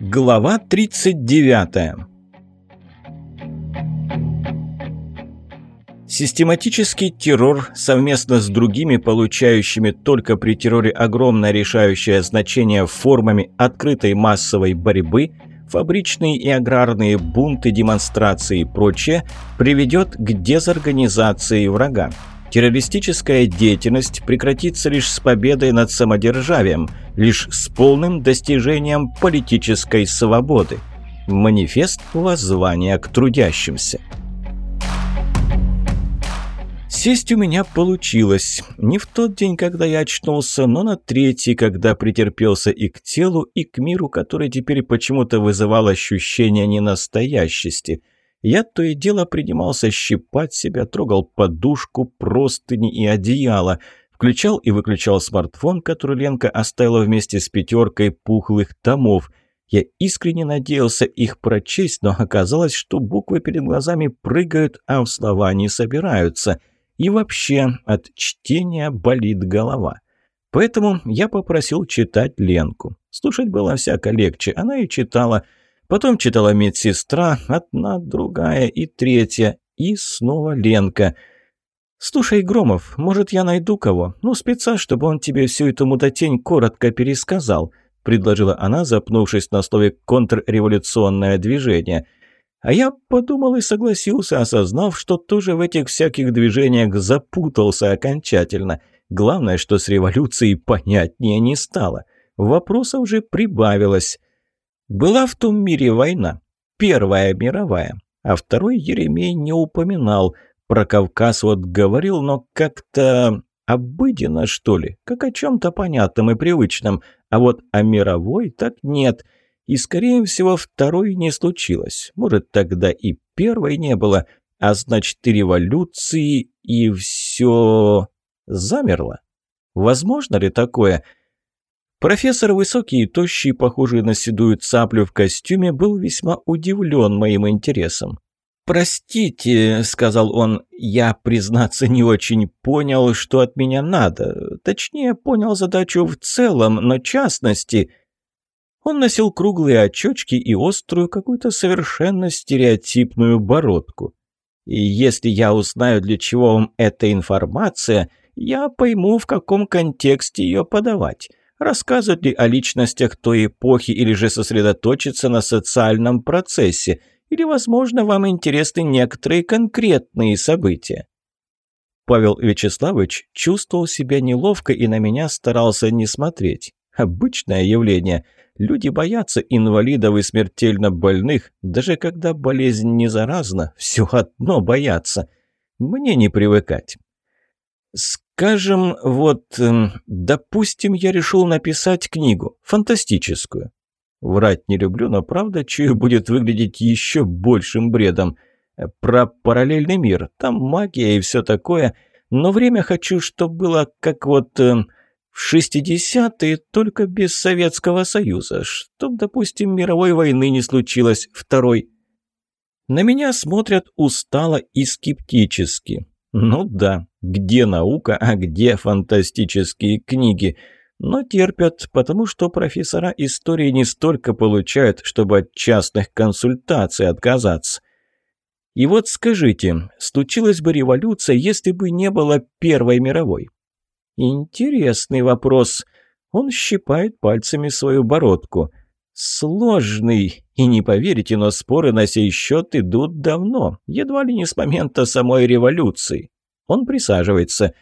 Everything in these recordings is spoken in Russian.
Глава 39 Систематический террор совместно с другими, получающими только при терроре огромное решающее значение формами открытой массовой борьбы, фабричные и аграрные бунты, демонстрации и прочее, приведет к дезорганизации врага. Террористическая деятельность прекратится лишь с победой над самодержавием, лишь с полным достижением политической свободы. Манифест воззвания к трудящимся. Сесть у меня получилось. Не в тот день, когда я очнулся, но на третий, когда претерпелся и к телу, и к миру, который теперь почему-то вызывал ощущение ненастоящести. Я то и дело принимался щипать себя, трогал подушку, простыни и одеяло, включал и выключал смартфон, который Ленка оставила вместе с пятеркой пухлых томов. Я искренне надеялся их прочесть, но оказалось, что буквы перед глазами прыгают, а в слова не собираются – и вообще, от чтения болит голова. Поэтому я попросил читать Ленку. Слушать было всяко легче. Она и читала. Потом читала медсестра, одна, другая и третья. И снова Ленка. «Слушай, Громов, может, я найду кого? Ну, спеца, чтобы он тебе всю эту мудотень коротко пересказал», предложила она, запнувшись на слове «контрреволюционное движение». А я подумал и согласился, осознав, что тоже в этих всяких движениях запутался окончательно. Главное, что с революцией понятнее не стало. Вопросов уже прибавилось. Была в том мире война, Первая мировая, а второй Еремей не упоминал. Про Кавказ вот говорил, но как-то обыденно, что ли, как о чем-то понятном и привычном, а вот о мировой так нет – и, скорее всего, второй не случилось. Может, тогда и первой не было, а значит, и революции, и все замерло. Возможно ли такое? Профессор, высокий и тощий, похожий на седую цаплю в костюме, был весьма удивлен моим интересом. «Простите», — сказал он, — «я, признаться, не очень понял, что от меня надо. Точнее, понял задачу в целом, но частности...» Он носил круглые очечки и острую, какую-то совершенно стереотипную бородку. И если я узнаю, для чего вам эта информация, я пойму, в каком контексте ее подавать. Рассказывать ли о личностях той эпохи или же сосредоточиться на социальном процессе, или, возможно, вам интересны некоторые конкретные события. Павел Вячеславович чувствовал себя неловко и на меня старался не смотреть. Обычное явление – Люди боятся инвалидов и смертельно больных, даже когда болезнь не заразна, все одно боятся. Мне не привыкать. Скажем, вот, эм, допустим, я решил написать книгу, фантастическую. Врать не люблю, но правда, чую, будет выглядеть еще большим бредом. Про параллельный мир, там магия и все такое, но время хочу, чтобы было как вот... Эм, в 60-е только без Советского Союза, чтоб, допустим, мировой войны не случилось второй. На меня смотрят устало и скептически. Ну да, где наука, а где фантастические книги? Но терпят, потому что профессора истории не столько получают, чтобы от частных консультаций отказаться. И вот скажите, случилась бы революция, если бы не было Первой мировой? Интересный вопрос. Он щипает пальцами свою бородку. Сложный. И не поверите, но споры на сей счет идут давно. Едва ли не с момента самой революции. Он присаживается.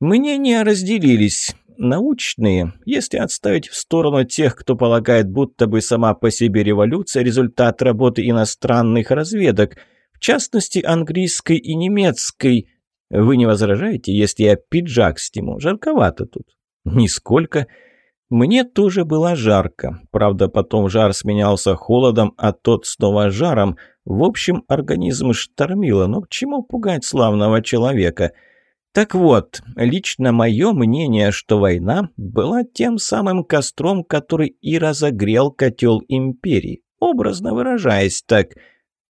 Мнения разделились. Научные, если отставить в сторону тех, кто полагает, будто бы сама по себе революция – результат работы иностранных разведок, в частности английской и немецкой – вы не возражаете, если я пиджак сниму? Жарковато тут». «Нисколько». Мне тоже было жарко. Правда, потом жар сменялся холодом, а тот снова жаром. В общем, организм штормило. Но к чему пугать славного человека? Так вот, лично мое мнение, что война была тем самым костром, который и разогрел котел империи. Образно выражаясь так,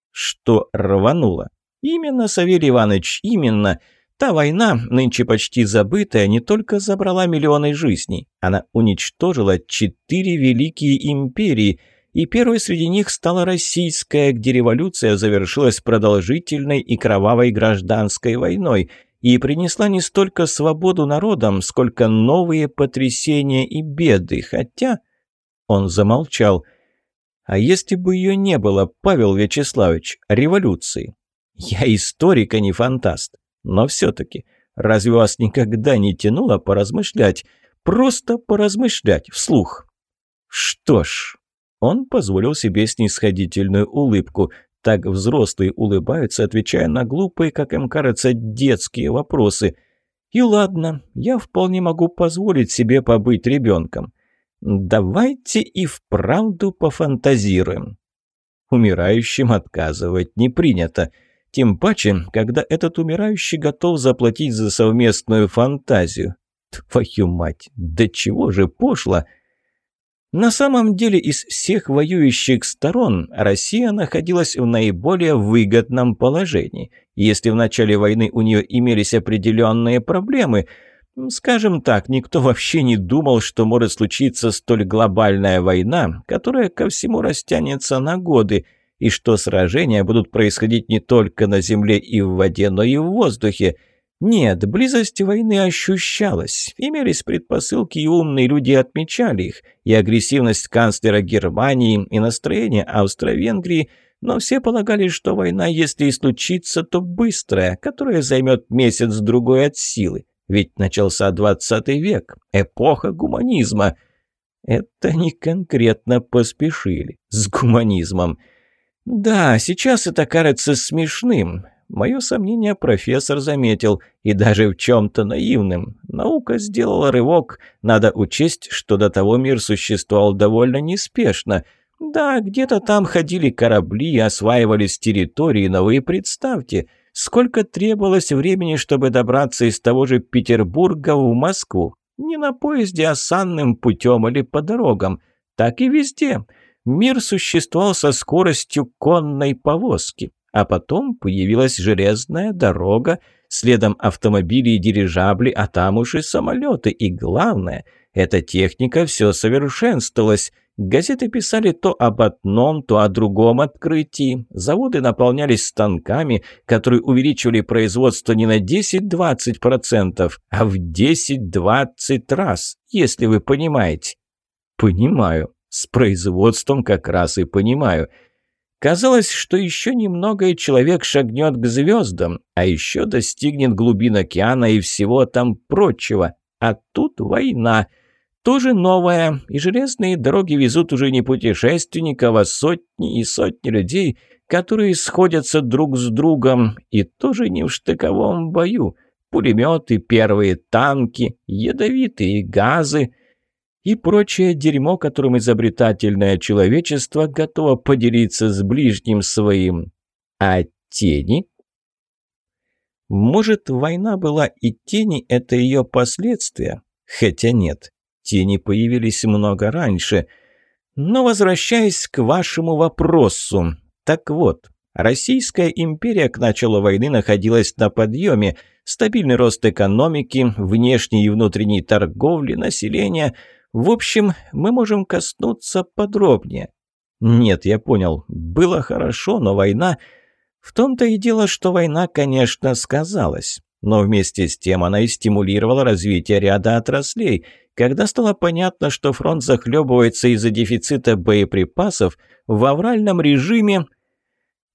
что рвануло. Именно, Савелий Иванович, именно. Та война, нынче почти забытая, не только забрала миллионы жизней, она уничтожила четыре великие империи, и первой среди них стала российская, где революция завершилась продолжительной и кровавой гражданской войной и принесла не столько свободу народам, сколько новые потрясения и беды, хотя... Он замолчал. А если бы ее не было, Павел Вячеславович, революции? Я историк, а не фантаст. Но все-таки, разве вас никогда не тянуло поразмышлять? Просто поразмышлять вслух. Что ж, он позволил себе снисходительную улыбку. Так взрослые улыбаются, отвечая на глупые, как им кажется, детские вопросы. И ладно, я вполне могу позволить себе побыть ребенком. Давайте и вправду пофантазируем. Умирающим отказывать не принято. Тем паче, когда этот умирающий готов заплатить за совместную фантазию. Твою мать, да чего же пошло! На самом деле из всех воюющих сторон Россия находилась в наиболее выгодном положении. Если в начале войны у нее имелись определенные проблемы, скажем так, никто вообще не думал, что может случиться столь глобальная война, которая ко всему растянется на годы – и что сражения будут происходить не только на земле и в воде, но и в воздухе. Нет, близость войны ощущалась. Имелись предпосылки, и умные люди отмечали их. И агрессивность канцлера Германии, и настроение Австро-Венгрии. Но все полагали, что война, если и случится, то быстрая, которая займет месяц-другой от силы. Ведь начался 20 век, эпоха гуманизма. Это не конкретно поспешили с гуманизмом. «Да, сейчас это кажется смешным. Мое сомнение профессор заметил, и даже в чем-то наивным. Наука сделала рывок. Надо учесть, что до того мир существовал довольно неспешно. Да, где-то там ходили корабли, осваивались территории, но вы представьте, сколько требовалось времени, чтобы добраться из того же Петербурга в Москву. Не на поезде, а санным путем или по дорогам. Так и везде». Мир существовал со скоростью конной повозки, а потом появилась железная дорога, следом автомобили и дирижабли, а там уж и самолеты. И главное, эта техника все совершенствовалась. Газеты писали то об одном, то о другом открытии. Заводы наполнялись станками, которые увеличивали производство не на 10-20%, а в 10-20 раз, если вы понимаете. Понимаю. С производством как раз и понимаю. Казалось, что еще немного и человек шагнет к звездам, а еще достигнет глубин океана и всего там прочего. А тут война. Тоже новая, и железные дороги везут уже не путешественников, а сотни и сотни людей, которые сходятся друг с другом, и тоже не в штыковом бою. Пулеметы, первые танки, ядовитые газы — и прочее дерьмо, которым изобретательное человечество готово поделиться с ближним своим. А тени? Может, война была и тени – это ее последствия? Хотя нет, тени появились много раньше. Но возвращаясь к вашему вопросу. Так вот, Российская империя к началу войны находилась на подъеме. Стабильный рост экономики, внешней и внутренней торговли, населения – в общем, мы можем коснуться подробнее. Нет, я понял, было хорошо, но война... В том-то и дело, что война, конечно, сказалась. Но вместе с тем она и стимулировала развитие ряда отраслей. Когда стало понятно, что фронт захлебывается из-за дефицита боеприпасов, в авральном режиме...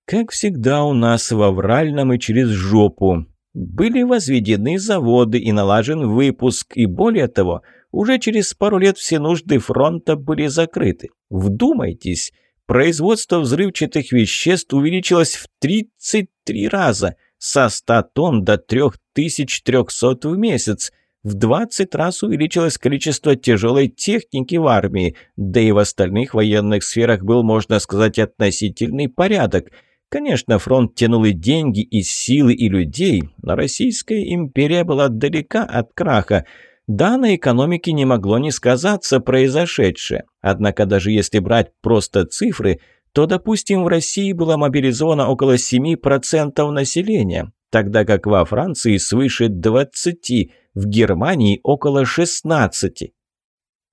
Как всегда у нас в авральном и через жопу. Были возведены заводы и налажен выпуск, и более того – уже через пару лет все нужды фронта были закрыты. Вдумайтесь, производство взрывчатых веществ увеличилось в 33 раза, со 100 тонн до 3300 в месяц. В 20 раз увеличилось количество тяжелой техники в армии, да и в остальных военных сферах был, можно сказать, относительный порядок. Конечно, фронт тянул и деньги, и силы, и людей, но Российская империя была далека от краха – да, на экономике не могло не сказаться произошедшее. Однако даже если брать просто цифры, то, допустим, в России было мобилизовано около 7% населения. тогда как во Франции свыше 20, в Германии около 16.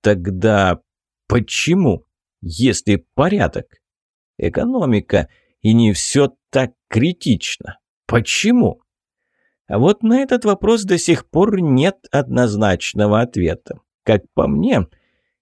Тогда почему, если порядок? Экономика, и не все так критично. Почему? А вот на этот вопрос до сих пор нет однозначного ответа. Как по мне,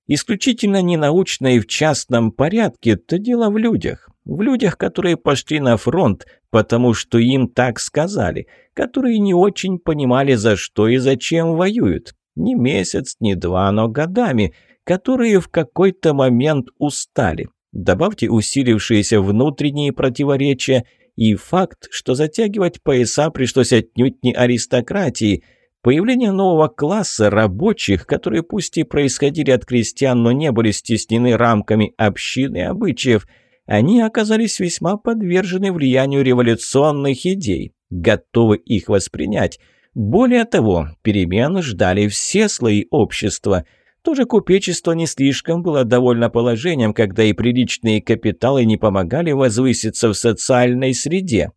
исключительно ненаучно и в частном порядке, это дело в людях. В людях, которые пошли на фронт, потому что им так сказали, которые не очень понимали, за что и зачем воюют. Не месяц, не два, но годами, которые в какой-то момент устали. Добавьте усилившиеся внутренние противоречия и факт, что затягивать пояса пришлось отнюдь не аристократии. Появление нового класса рабочих, которые пусть и происходили от крестьян, но не были стеснены рамками общины и обычаев, они оказались весьма подвержены влиянию революционных идей, готовы их воспринять. Более того, перемен ждали все слои общества – тоже купечество не слишком было довольно положением, когда и приличные капиталы не помогали возвыситься в социальной среде.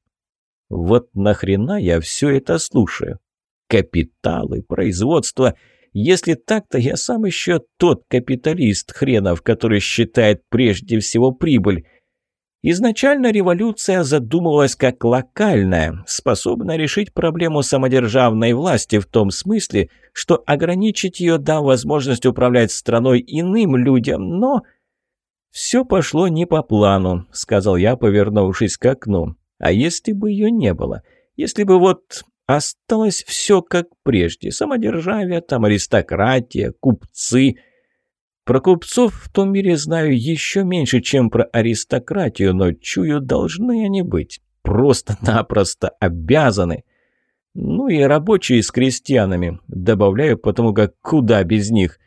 Вот нахрена я все это слушаю? Капиталы, производство. Если так-то я сам еще тот капиталист хренов, который считает прежде всего прибыль. Изначально революция задумывалась как локальная, способная решить проблему самодержавной власти в том смысле, что ограничить ее, дав возможность управлять страной иным людям, но... «Все пошло не по плану», — сказал я, повернувшись к окну. «А если бы ее не было? Если бы вот осталось все как прежде, самодержавие, там аристократия, купцы...» Про купцов в том мире знаю еще меньше, чем про аристократию, но чую, должны они быть. Просто-напросто обязаны. Ну и рабочие с крестьянами. Добавляю, потому как куда без них.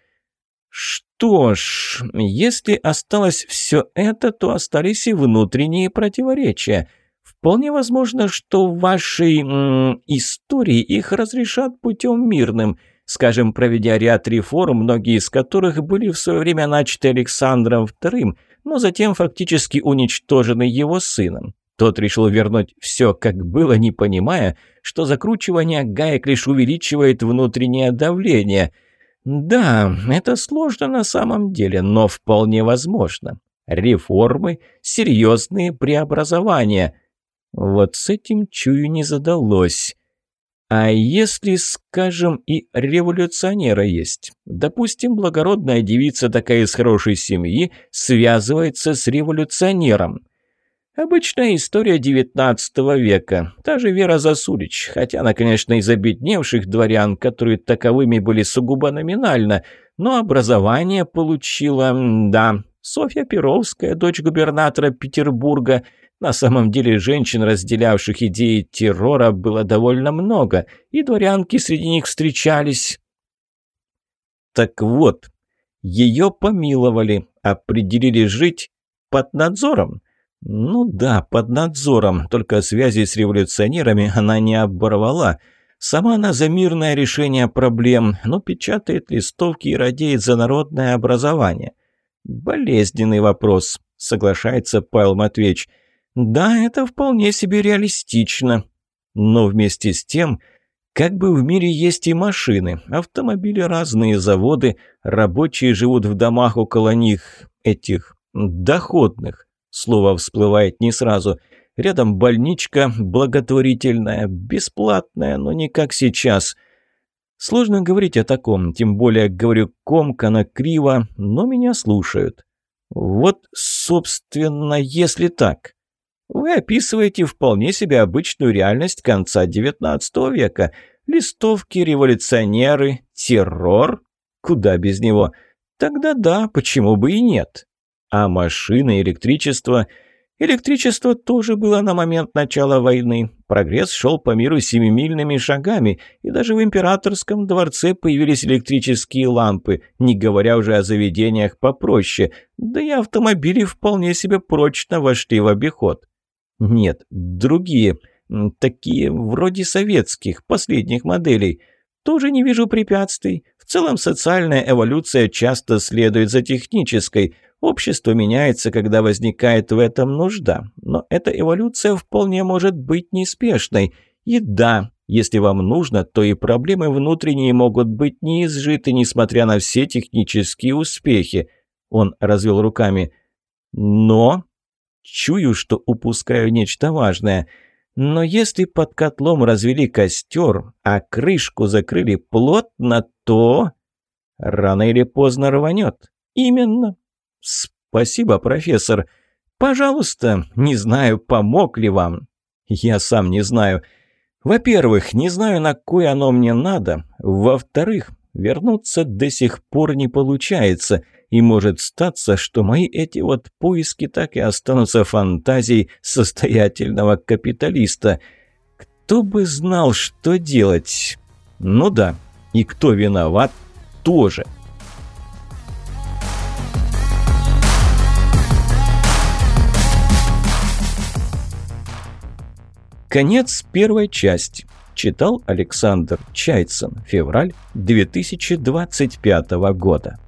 Что ж, если осталось все это, то остались и внутренние противоречия. Вполне возможно, что в вашей м, истории их разрешат путем мирным – скажем, проведя ряд реформ, многие из которых были в свое время начаты Александром II, но затем фактически уничтожены его сыном. Тот решил вернуть все, как было, не понимая, что закручивание гаек лишь увеличивает внутреннее давление. Да, это сложно на самом деле, но вполне возможно. Реформы, серьезные преобразования. Вот с этим чую не задалось. А если, скажем, и революционера есть? Допустим, благородная девица такая из хорошей семьи связывается с революционером. Обычная история XIX века. Та же Вера Засулич, хотя она, конечно, из обедневших дворян, которые таковыми были сугубо номинально, но образование получила, да, Софья Перовская, дочь губернатора Петербурга – на самом деле женщин, разделявших идеи террора, было довольно много, и дворянки среди них встречались. Так вот, ее помиловали, определили жить под надзором. Ну да, под надзором, только связи с революционерами она не оборвала. Сама она за мирное решение проблем, но печатает листовки и радеет за народное образование. Болезненный вопрос, соглашается Павел Матвеевич. Да, это вполне себе реалистично. Но вместе с тем, как бы в мире есть и машины, автомобили разные, заводы, рабочие живут в домах около них, этих доходных. Слово всплывает не сразу. Рядом больничка благотворительная, бесплатная, но не как сейчас. Сложно говорить о таком, тем более, говорю комкано, криво, но меня слушают. Вот, собственно, если так. Вы описываете вполне себе обычную реальность конца XIX века. Листовки, революционеры, террор? Куда без него? Тогда да, почему бы и нет? А машины, электричество... Электричество тоже было на момент начала войны. Прогресс шел по миру семимильными шагами, и даже в императорском дворце появились электрические лампы, не говоря уже о заведениях попроще. Да и автомобили вполне себе прочно вошли в обиход. Нет, другие, такие вроде советских, последних моделей. Тоже не вижу препятствий. В целом социальная эволюция часто следует за технической. Общество меняется, когда возникает в этом нужда. Но эта эволюция вполне может быть неспешной. И да, если вам нужно, то и проблемы внутренние могут быть не изжиты, несмотря на все технические успехи. Он развел руками. Но... Чую, что упускаю нечто важное. Но если под котлом развели костер, а крышку закрыли плотно, то... Рано или поздно рванет. Именно. Спасибо, профессор. Пожалуйста, не знаю, помог ли вам. Я сам не знаю. Во-первых, не знаю, на кой оно мне надо. Во-вторых, вернуться до сих пор не получается. И может статься, что мои эти вот поиски так и останутся фантазией состоятельного капиталиста. Кто бы знал, что делать? Ну да, и кто виноват, тоже. Конец первой части. Читал Александр Чайцин. Февраль 2025 года.